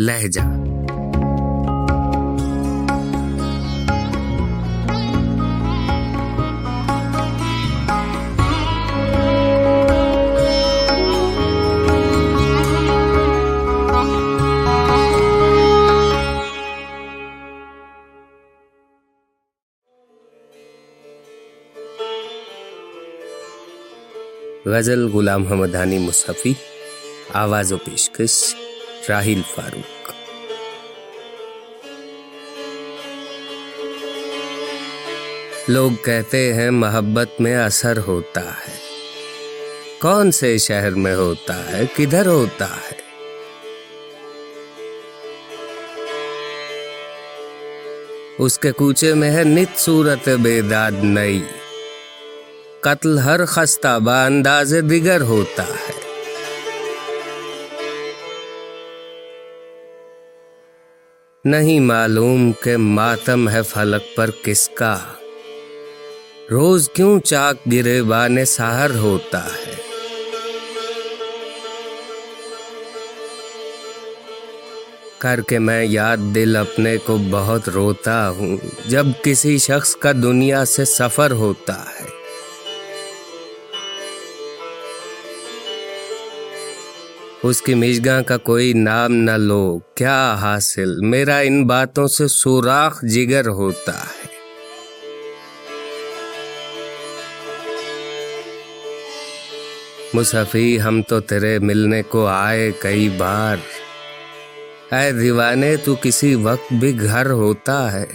لہجہ۔ غزل غلام حمدانی مصحفی آواز و پیشکش۔ راہیل فاروق۔ لوگ کہتے ہیں محبت میں اثر ہوتا ہے۔ کون سے شہر میں ہوتا ہے؟ کدھر ہوتا ہے؟ اس کے کوچے میں ہے نت صورت بیداد نئی۔ قتل ہر خستہ با انداز دیگر ہوتا ہے۔ نہیں معلوم کہ ماتم ہے فلک پر کس کا۔ روز کیوں چاک گرے بان سہر ہوتا ہے۔ کر کے میں یاد دل اپنے کو بہت روتا ہوں۔ جب کسی شخص کا دنیا سے سفر ہوتا ہے اس کی مشگاں کا کوئی نام نہ لو۔ کیا حاصل؟ میرا ان باتوں سے سوراخ جگر ہوتا ہے۔ مصحفی ہم تو تیرے ملنے کو آئے کئی بار۔ اے دیوانے، تو کسی وقت بھی گھر ہوتا ہے۔